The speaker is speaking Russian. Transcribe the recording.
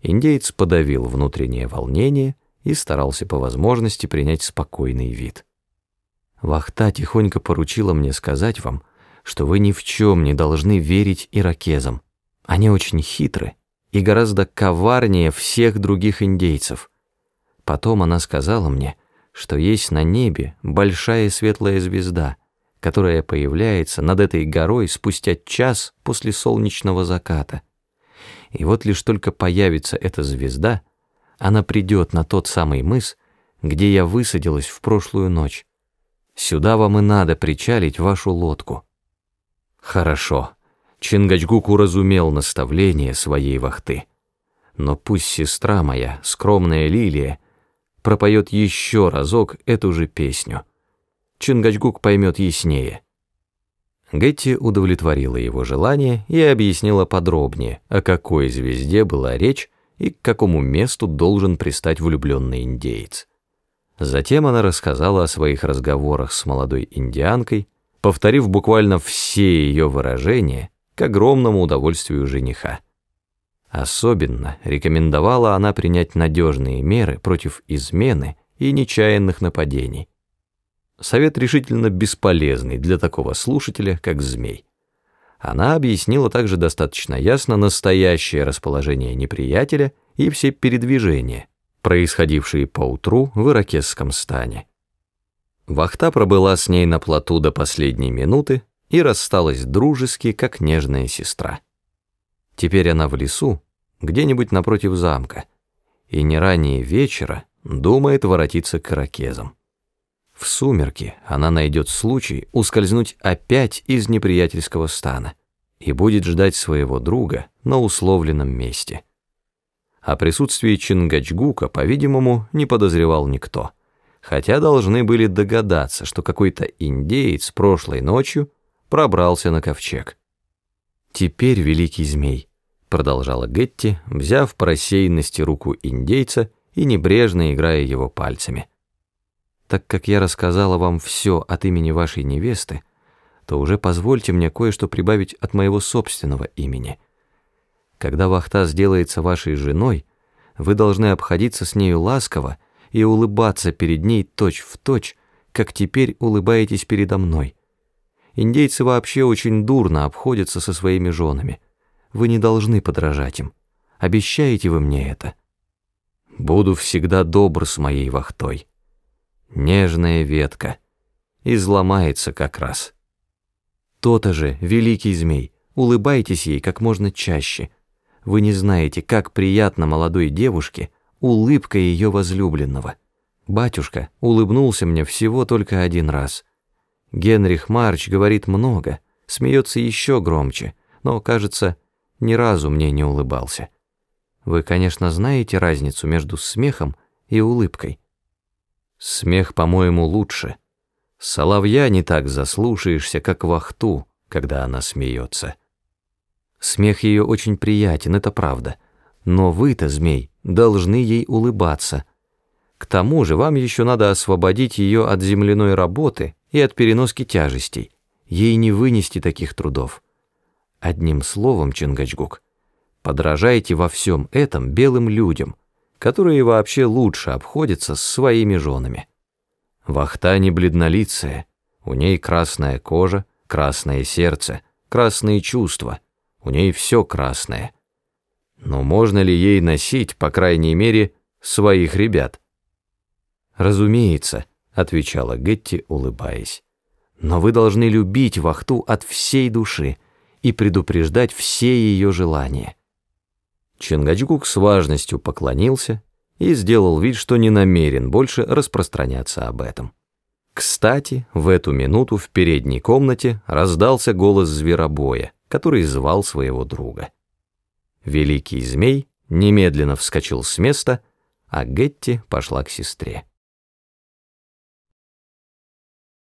Индеец подавил внутреннее волнение и старался по возможности принять спокойный вид. Вахта тихонько поручила мне сказать вам, что вы ни в чем не должны верить иракезам. Они очень хитры и гораздо коварнее всех других индейцев. Потом она сказала мне, что есть на небе большая светлая звезда, которая появляется над этой горой спустя час после солнечного заката. И вот лишь только появится эта звезда, она придет на тот самый мыс, где я высадилась в прошлую ночь. Сюда вам и надо причалить вашу лодку. Хорошо. Чингачгук уразумел наставление своей вахты. Но пусть сестра моя, скромная Лилия, пропоет еще разок эту же песню. Чингачгук поймет яснее. Гетти удовлетворила его желание и объяснила подробнее, о какой звезде была речь и к какому месту должен пристать влюбленный индеец. Затем она рассказала о своих разговорах с молодой индианкой, повторив буквально все ее выражения к огромному удовольствию жениха. Особенно рекомендовала она принять надежные меры против измены и нечаянных нападений. Совет решительно бесполезный для такого слушателя, как змей. Она объяснила также достаточно ясно настоящее расположение неприятеля и все передвижения, происходившие поутру в иракесском стане. Вахта пробыла с ней на плоту до последней минуты и рассталась дружески, как нежная сестра. Теперь она в лесу, где-нибудь напротив замка, и не ранее вечера думает воротиться к иракезам. В сумерки она найдет случай ускользнуть опять из неприятельского стана и будет ждать своего друга на условленном месте. О присутствии Чингачгука, по-видимому, не подозревал никто, хотя должны были догадаться, что какой-то индеец прошлой ночью пробрался на ковчег. «Теперь, великий змей», — продолжала Гетти, взяв по рассеянности руку индейца и небрежно играя его пальцами — так как я рассказала вам все от имени вашей невесты, то уже позвольте мне кое-что прибавить от моего собственного имени. Когда Вахта сделается вашей женой, вы должны обходиться с нею ласково и улыбаться перед ней точь в точь, как теперь улыбаетесь передо мной. Индейцы вообще очень дурно обходятся со своими женами. Вы не должны подражать им. Обещаете вы мне это? Буду всегда добр с моей вахтой нежная ветка, изломается как раз. То-то же, великий змей, улыбайтесь ей как можно чаще. Вы не знаете, как приятно молодой девушке улыбка ее возлюбленного. Батюшка улыбнулся мне всего только один раз. Генрих Марч говорит много, смеется еще громче, но, кажется, ни разу мне не улыбался. Вы, конечно, знаете разницу между смехом и улыбкой. Смех, по-моему, лучше. Соловья не так заслушаешься, как вахту, когда она смеется. Смех ее очень приятен, это правда. Но вы-то, змей, должны ей улыбаться. К тому же вам еще надо освободить ее от земляной работы и от переноски тяжестей. Ей не вынести таких трудов. Одним словом, Чингачгук, подражайте во всем этом белым людям — которые вообще лучше обходятся с своими женами. Вахта не бледнолицая, у ней красная кожа, красное сердце, красные чувства, у ней все красное. Но можно ли ей носить, по крайней мере, своих ребят? «Разумеется», — отвечала Гетти, улыбаясь. «Но вы должны любить Вахту от всей души и предупреждать все ее желания. Чингачгук с важностью поклонился и сделал вид, что не намерен больше распространяться об этом. Кстати, в эту минуту в передней комнате раздался голос зверобоя, который звал своего друга. Великий змей немедленно вскочил с места, а Гетти пошла к сестре.